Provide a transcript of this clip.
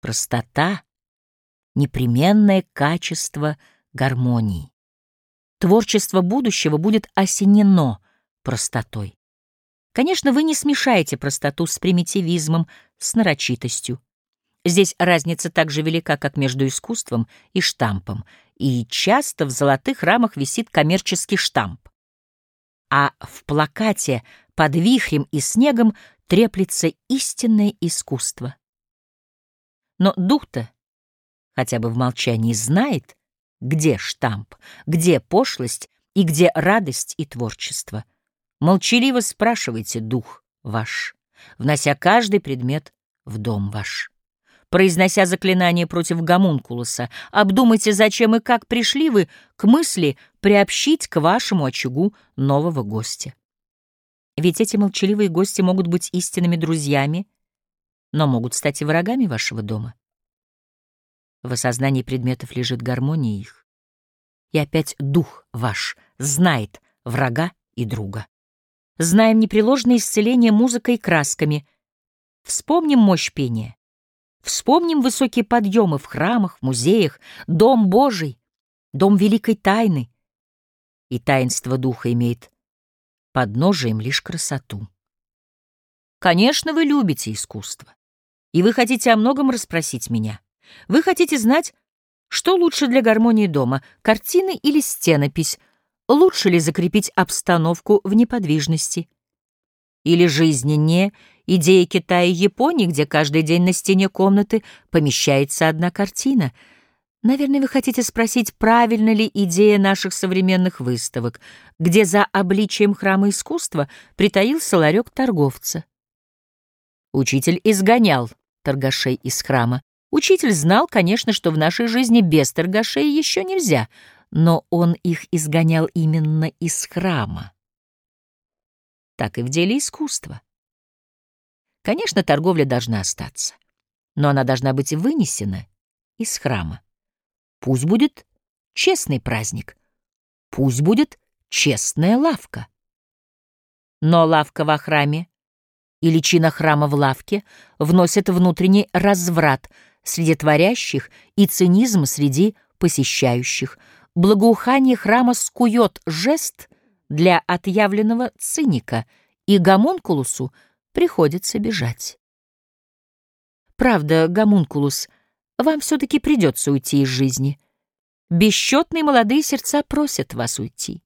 Простота — непременное качество гармонии. Творчество будущего будет осенено простотой. Конечно, вы не смешаете простоту с примитивизмом, с нарочитостью. Здесь разница так же велика, как между искусством и штампом, и часто в золотых рамах висит коммерческий штамп. А в плакате под вихрем и снегом треплется истинное искусство. Но дух-то хотя бы в молчании знает, где штамп, где пошлость и где радость и творчество. Молчаливо спрашивайте дух ваш, внося каждый предмет в дом ваш. Произнося заклинание против гомункулуса, обдумайте, зачем и как пришли вы к мысли приобщить к вашему очагу нового гостя. Ведь эти молчаливые гости могут быть истинными друзьями, но могут стать и врагами вашего дома. В осознании предметов лежит гармония их. И опять дух ваш знает врага и друга. Знаем непреложное исцеление музыкой и красками. Вспомним мощь пения. Вспомним высокие подъемы в храмах, музеях, Дом Божий, Дом Великой Тайны. И таинство духа имеет подножием лишь красоту. Конечно, вы любите искусство, и вы хотите о многом расспросить меня. Вы хотите знать, что лучше для гармонии дома, картины или стенопись, лучше ли закрепить обстановку в неподвижности? Или жизненнее идея Китая и Японии, где каждый день на стене комнаты помещается одна картина — Наверное, вы хотите спросить, правильно ли идея наших современных выставок, где за обличием храма искусства притаился ларек торговца. Учитель изгонял торгашей из храма. Учитель знал, конечно, что в нашей жизни без торгашей еще нельзя, но он их изгонял именно из храма. Так и в деле искусства. Конечно, торговля должна остаться, но она должна быть вынесена из храма. Пусть будет честный праздник, пусть будет честная лавка. Но лавка во храме и личина храма в лавке вносят внутренний разврат среди творящих и цинизм среди посещающих. Благоухание храма скует жест для отъявленного циника, и гомункулусу приходится бежать. Правда, гомункулус — вам все-таки придется уйти из жизни. Бесчетные молодые сердца просят вас уйти.